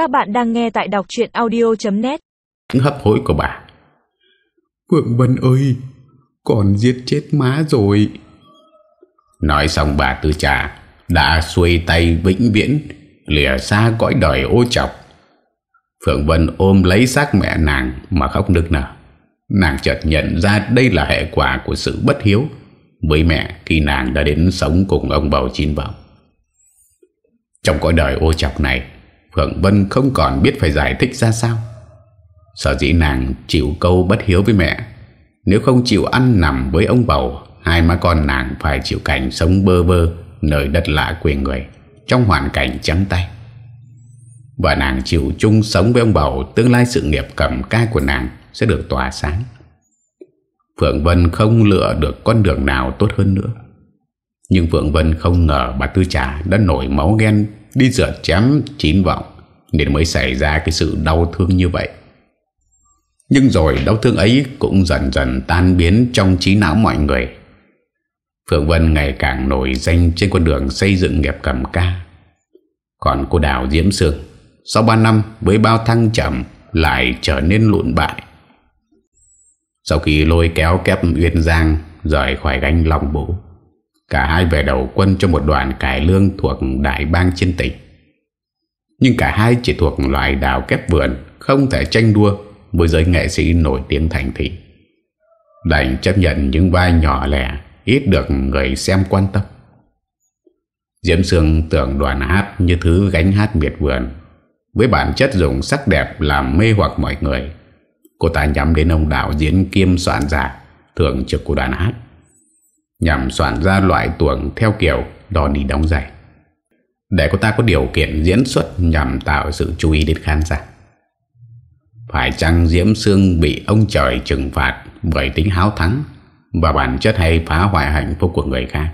Các bạn đang nghe tại đọc chuyện audio.net Hấp hối của bà. Phượng Vân ơi Con giết chết má rồi. Nói xong bà tư trà Đã xuôi tay vĩnh viễn Lìa xa cõi đời ô chọc. Phượng Vân ôm lấy xác mẹ nàng Mà khóc nức nở. Nàng chợt nhận ra đây là hệ quả Của sự bất hiếu Với mẹ khi nàng đã đến sống cùng ông bầu chín vọng Trong cõi đời ô chọc này Phượng Vân không còn biết phải giải thích ra sao. Sở dĩ nàng chịu câu bất hiếu với mẹ, Nếu không chịu ăn nằm với ông bầu, Hai má con nàng phải chịu cảnh sống bơ vơ Nơi đất lạ quê người, Trong hoàn cảnh trắng tay. Và nàng chịu chung sống với ông bầu, Tương lai sự nghiệp cầm ca của nàng Sẽ được tỏa sáng. Phượng Vân không lựa được con đường nào tốt hơn nữa. Nhưng Phượng Vân không ngờ bà Tư Trà đã nổi máu ghen đi rửa chém chín vọng nên mới xảy ra cái sự đau thương như vậy. Nhưng rồi đau thương ấy cũng dần dần tan biến trong trí não mọi người. Phượng Vân ngày càng nổi danh trên con đường xây dựng nghiệp cầm ca. Còn cô đào Diễm Sương, sau 3 năm với bao thăng trầm lại trở nên lụn bại. Sau khi lôi kéo kép Uyên Giang rời khỏi gánh lòng bố, Cả hai về đầu quân cho một đoàn cải lương thuộc đại bang trên tỉnh. Nhưng cả hai chỉ thuộc loại đào kép vườn, không thể tranh đua với giới nghệ sĩ nổi tiếng thành thị. Đành chấp nhận những vai nhỏ lẻ, ít được người xem quan tâm. Diễm Sương tưởng đoàn hát như thứ gánh hát miệt vườn, với bản chất dùng sắc đẹp làm mê hoặc mọi người. Cô ta nhắm đến ông đạo diễn kiêm soạn dạ, giả, thường trực của đoàn hát nhằm soạn ra loại tuồng theo kiểu đo đi đóng giày để cô ta có điều kiện diễn xuất nhằm tạo sự chú ý đến khán giả. Phải chăng Diễm Sương bị ông trời trừng phạt bởi tính háo thắng và bản chất hay phá hoại hạnh phúc của người khác?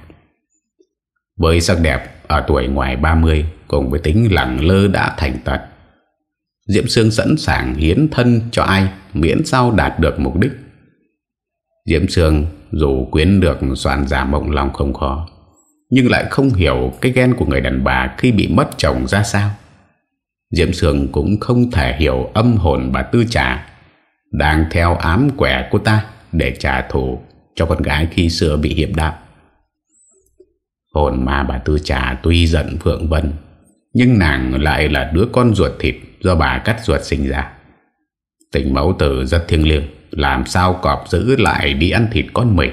Với sắc đẹp ở tuổi ngoài 30 cùng với tính lặng lơ đã thành tật, Diễm Sương sẵn sàng hiến thân cho ai miễn sao đạt được mục đích. Diễm Sương dù quyến được soạn giả mộng lòng không khó, Nhưng lại không hiểu cái ghen của người đàn bà khi bị mất chồng ra sao. Diễm Sương cũng không thể hiểu âm hồn bà Tư Trà Đang theo ám quẻ cô ta để trả thù cho con gái khi xưa bị hiệp đạp Hồn mà bà Tư Trà tuy giận Phượng Vân, Nhưng nàng lại là đứa con ruột thịt do bà cắt ruột sinh ra. Tình mẫu tử rất thiêng liêng làm sao cọp giữ lại đi ăn thịt con mình?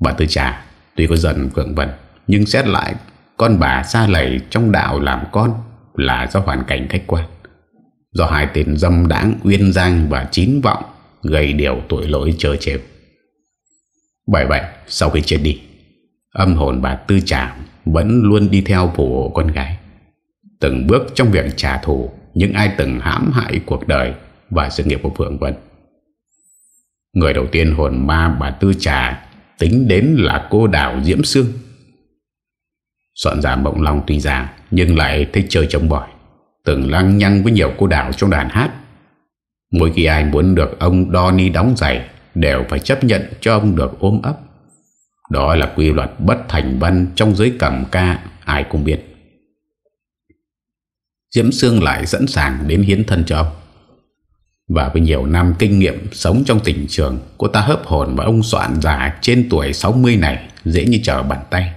Bà Tư Trà, Tuy có giận Phượng vận Nhưng xét lại Con bà xa lầy trong đạo làm con Là do hoàn cảnh khách quan. Do hai tên dâm đáng Uyên Giang và Chín Vọng Gây điều tội lỗi trơ trêu Bởi vậy, Sau khi chết đi, Âm hồn bà Tư Trà Vẫn luôn đi theo phù hộ con gái. Từng bước trong việc trả thù Những ai từng hãm hại cuộc đời Và sự nghiệp của Phượng Vân. Người đầu tiên hồn ma bà Tư Trà tính đến là cô đào Diễm Sương. Soạn giả mộng lòng tuy già, nhưng lại thích chơi chống bỏi. Từng lăng nhăng với nhiều cô đào trong đàn hát. Mỗi khi ai muốn được ông Donny đóng giày, đều phải chấp nhận cho ông được ôm ấp. Đó là quy luật bất thành văn trong giới cầm ca, ai cũng biết. Diễm Sương lại sẵn sàng đến hiến thân cho ông. Và với nhiều năm kinh nghiệm sống trong tình trường, Cô ta hấp hồn và ông soạn giả trên tuổi 60 này, Dễ như trở bàn tay.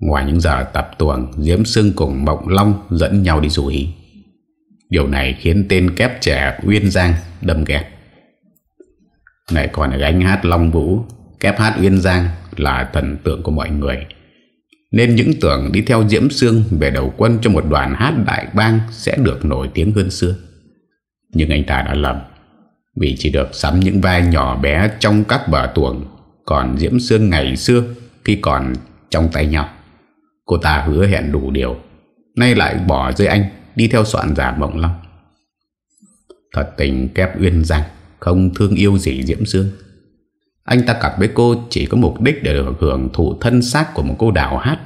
Ngoài những giờ tập tuồng, Diễm Sương cùng Mộng Long dẫn nhau đi rủ ý Điều này khiến tên kép trẻ Uyên Giang đâm ghét. Này còn là gánh hát Long Vũ, Kép hát Uyên Giang là thần tượng của mọi người. Nên những tưởng đi theo Diễm Sương Về đầu quân cho một đoàn hát đại bang Sẽ được nổi tiếng hơn xưa nhưng anh ta đã lầm. Vì chỉ được sắm những vai nhỏ bé Trong các vở tuồng, Còn Diễm Sương ngày xưa Khi còn trong tay nhau. Cô ta hứa hẹn đủ điều. Nay lại bỏ rơi anh, Đi theo soạn giả mộng long. Thật tình kép uyên rằng Không thương yêu gì Diễm Sương. Anh ta cặp với cô chỉ có mục đích Để hưởng thụ thân xác của một cô đào hát,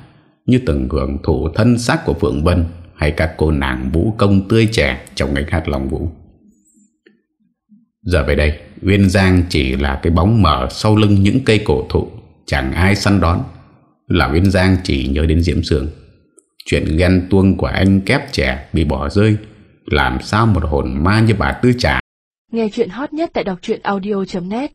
Như từng hưởng thụ thân xác của Phượng Vân Hay các cô nàng vũ công tươi trẻ Trong ngành hát lòng vũ. Giờ về đây, Uyên Giang chỉ là cái bóng mở Sau lưng những cây cổ thụ, Chẳng ai săn đón. Là Uyên Giang chỉ nhớ đến Diễm Sương. Chuyện ghen tuông của anh kép trẻ bị bỏ rơi, Làm sao một hồn ma như bà Tư Trà. Nghe chuyện hot nhất tại đọc audio.net